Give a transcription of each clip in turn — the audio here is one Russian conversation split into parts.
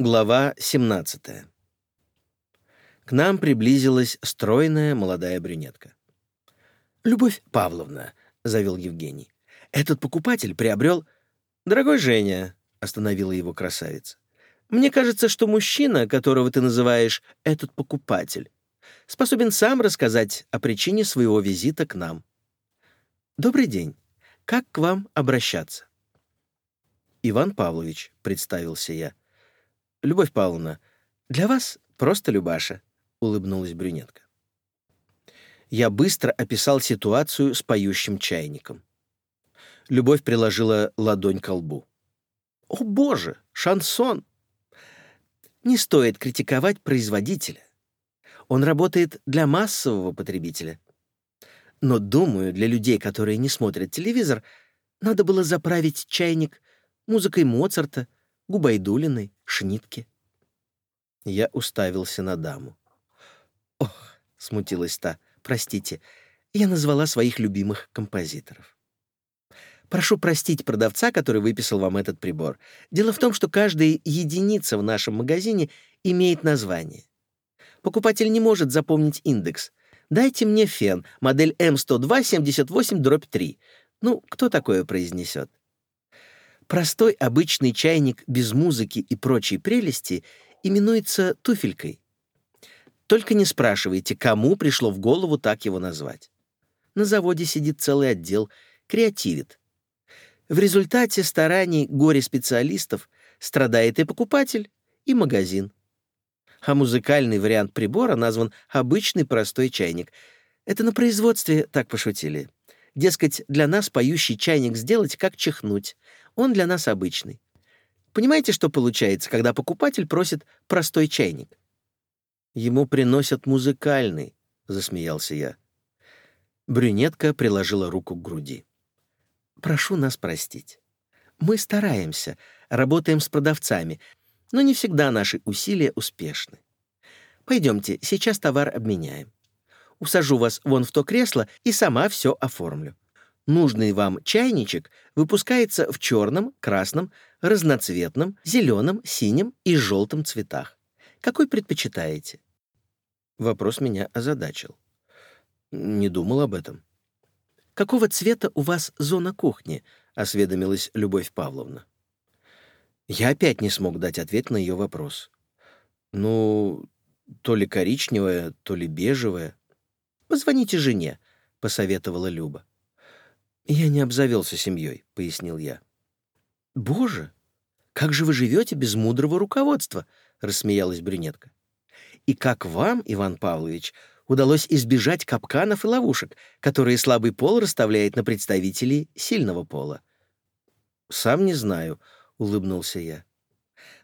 Глава 17. К нам приблизилась стройная молодая брюнетка. «Любовь Павловна», — завел Евгений, — «этот покупатель приобрел...» «Дорогой Женя», — остановила его красавица, — «мне кажется, что мужчина, которого ты называешь «этот покупатель», способен сам рассказать о причине своего визита к нам. Добрый день. Как к вам обращаться?» «Иван Павлович», — представился я. «Любовь Павловна, для вас просто Любаша», — улыбнулась брюнетка. Я быстро описал ситуацию с поющим чайником. Любовь приложила ладонь к лбу. «О, боже, шансон!» Не стоит критиковать производителя. Он работает для массового потребителя. Но, думаю, для людей, которые не смотрят телевизор, надо было заправить чайник музыкой Моцарта, Губайдулиной, Шнитке. Я уставился на даму. «Ох», — смутилась та, — «простите, я назвала своих любимых композиторов». Прошу простить продавца, который выписал вам этот прибор. Дело в том, что каждая единица в нашем магазине имеет название. Покупатель не может запомнить индекс. Дайте мне фен, модель М102-78-3. Ну, кто такое произнесет? Простой обычный чайник без музыки и прочей прелести именуется туфелькой. Только не спрашивайте, кому пришло в голову так его назвать. На заводе сидит целый отдел, креативит. В результате стараний горе-специалистов страдает и покупатель, и магазин. А музыкальный вариант прибора назван «обычный простой чайник». Это на производстве так пошутили. Дескать, для нас поющий чайник сделать, как чихнуть. Он для нас обычный. Понимаете, что получается, когда покупатель просит простой чайник? Ему приносят музыкальный, засмеялся я. Брюнетка приложила руку к груди. Прошу нас простить. Мы стараемся, работаем с продавцами, но не всегда наши усилия успешны. Пойдемте, сейчас товар обменяем усажу вас вон в то кресло и сама все оформлю. Нужный вам чайничек выпускается в черном, красном, разноцветном, зеленом, синем и желтом цветах. Какой предпочитаете? Вопрос меня озадачил. Не думал об этом. «Какого цвета у вас зона кухни?» — осведомилась Любовь Павловна. Я опять не смог дать ответ на ее вопрос. Ну, то ли коричневая, то ли бежевая. Позвоните жене», — посоветовала Люба. «Я не обзавелся семьей», — пояснил я. «Боже, как же вы живете без мудрого руководства?» — рассмеялась брюнетка. «И как вам, Иван Павлович, удалось избежать капканов и ловушек, которые слабый пол расставляет на представителей сильного пола?» «Сам не знаю», — улыбнулся я.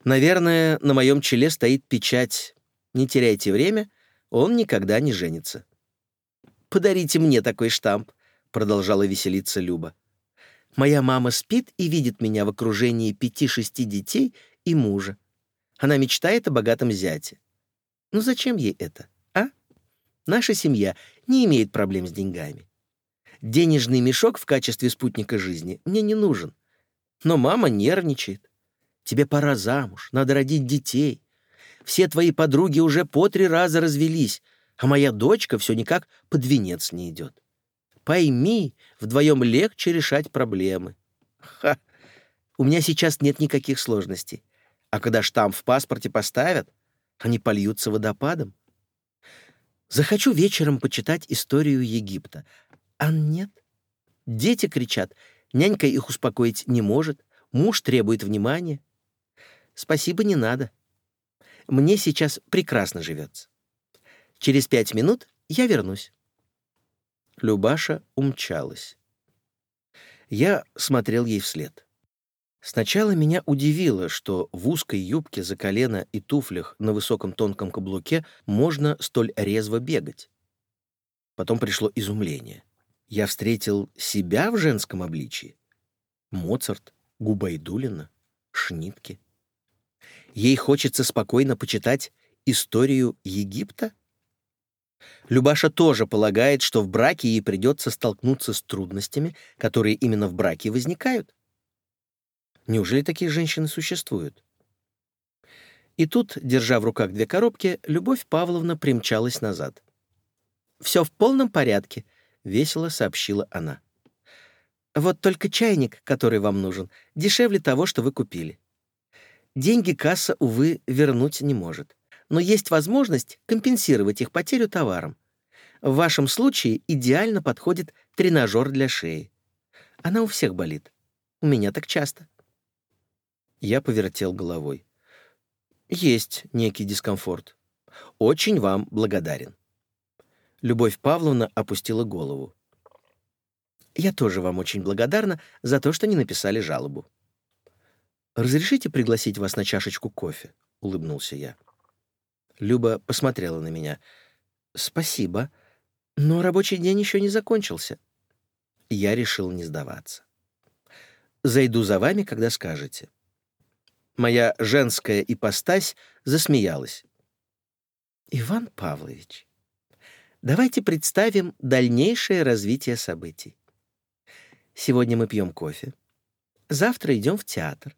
«Наверное, на моем челе стоит печать «Не теряйте время, он никогда не женится». Подарите мне такой штамп», — продолжала веселиться Люба. «Моя мама спит и видит меня в окружении пяти-шести детей и мужа. Она мечтает о богатом зяте. Ну зачем ей это, а? Наша семья не имеет проблем с деньгами. Денежный мешок в качестве спутника жизни мне не нужен. Но мама нервничает. Тебе пора замуж, надо родить детей. Все твои подруги уже по три раза развелись, а моя дочка все никак под венец не идет. Пойми, вдвоем легче решать проблемы. Ха! У меня сейчас нет никаких сложностей. А когда штамп в паспорте поставят, они польются водопадом. Захочу вечером почитать историю Египта. А нет. Дети кричат, нянька их успокоить не может, муж требует внимания. Спасибо, не надо. Мне сейчас прекрасно живется. Через пять минут я вернусь». Любаша умчалась. Я смотрел ей вслед. Сначала меня удивило, что в узкой юбке за колено и туфлях на высоком тонком каблуке можно столь резво бегать. Потом пришло изумление. Я встретил себя в женском обличии. Моцарт, Губайдулина, Шнитке. Ей хочется спокойно почитать историю Египта? Любаша тоже полагает, что в браке ей придется столкнуться с трудностями, которые именно в браке возникают. Неужели такие женщины существуют? И тут, держа в руках две коробки, Любовь Павловна примчалась назад. «Все в полном порядке», — весело сообщила она. «Вот только чайник, который вам нужен, дешевле того, что вы купили. Деньги касса, увы, вернуть не может. Но есть возможность компенсировать их потерю товаром. В вашем случае идеально подходит тренажер для шеи. Она у всех болит. У меня так часто». Я повертел головой. «Есть некий дискомфорт. Очень вам благодарен». Любовь Павловна опустила голову. «Я тоже вам очень благодарна за то, что не написали жалобу». «Разрешите пригласить вас на чашечку кофе?» — улыбнулся я. Люба посмотрела на меня. «Спасибо, но рабочий день еще не закончился». Я решил не сдаваться. «Зайду за вами, когда скажете». Моя женская ипостась засмеялась. «Иван Павлович, Давайте представим дальнейшее развитие событий. Сегодня мы пьем кофе. Завтра идем в театр.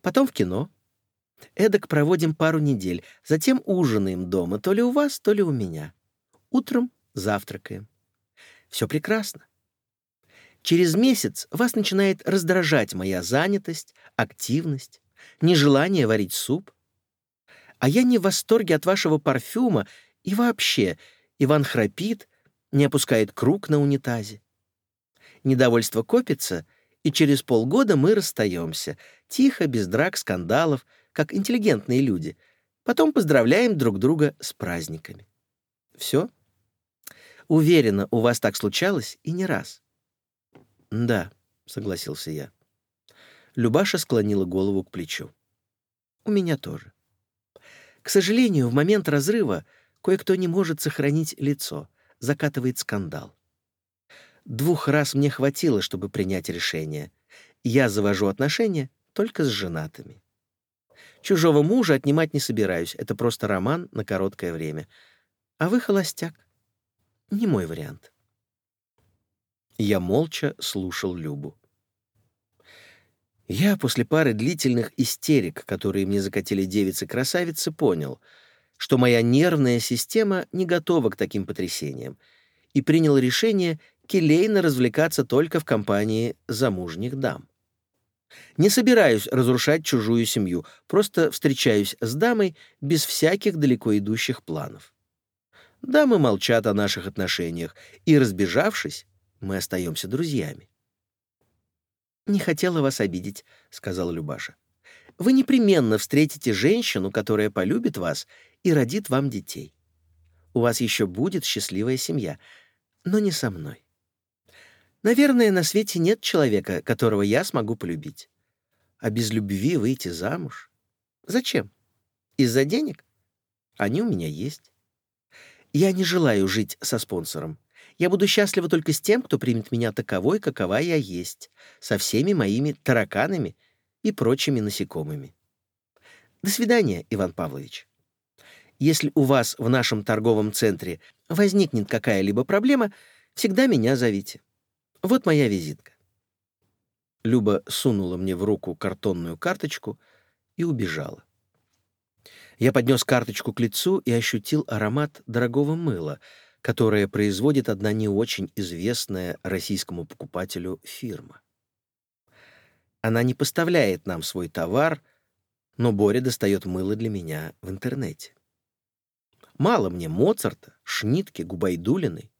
Потом в кино. Эдак проводим пару недель. Затем ужинаем дома, то ли у вас, то ли у меня. Утром завтракаем. Все прекрасно. Через месяц вас начинает раздражать моя занятость, активность, нежелание варить суп. А я не в восторге от вашего парфюма и вообще Иван храпит, не опускает круг на унитазе. Недовольство копится, и через полгода мы расстаемся, тихо, без драк, скандалов, как интеллигентные люди. Потом поздравляем друг друга с праздниками. Все? Уверена, у вас так случалось и не раз. Да, согласился я. Любаша склонила голову к плечу. У меня тоже. К сожалению, в момент разрыва Кое-кто не может сохранить лицо, закатывает скандал. Двух раз мне хватило, чтобы принять решение. Я завожу отношения только с женатыми. Чужого мужа отнимать не собираюсь, это просто роман на короткое время. А вы холостяк. Не мой вариант. Я молча слушал Любу. Я после пары длительных истерик, которые мне закатили девицы-красавицы, понял — что моя нервная система не готова к таким потрясениям, и принял решение келейно развлекаться только в компании замужних дам. Не собираюсь разрушать чужую семью, просто встречаюсь с дамой без всяких далеко идущих планов. Дамы молчат о наших отношениях, и, разбежавшись, мы остаемся друзьями. «Не хотела вас обидеть», — сказала Любаша. «Вы непременно встретите женщину, которая полюбит вас и родит вам детей. У вас еще будет счастливая семья, но не со мной. Наверное, на свете нет человека, которого я смогу полюбить. А без любви выйти замуж? Зачем? Из-за денег? Они у меня есть. Я не желаю жить со спонсором. Я буду счастлива только с тем, кто примет меня таковой, какова я есть, со всеми моими тараканами и прочими насекомыми. До свидания, Иван Павлович. Если у вас в нашем торговом центре возникнет какая-либо проблема, всегда меня зовите. Вот моя визитка». Люба сунула мне в руку картонную карточку и убежала. Я поднес карточку к лицу и ощутил аромат дорогого мыла, которое производит одна не очень известная российскому покупателю фирма. Она не поставляет нам свой товар, но Боря достает мыло для меня в интернете. Мало мне Моцарта, Шнитке, Губайдулиной,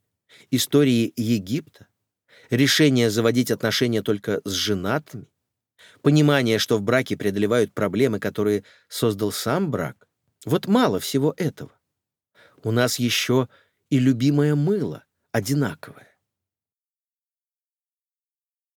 истории Египта, решение заводить отношения только с женатыми, понимание, что в браке преодолевают проблемы, которые создал сам брак. Вот мало всего этого. У нас еще и любимое мыло одинаковое.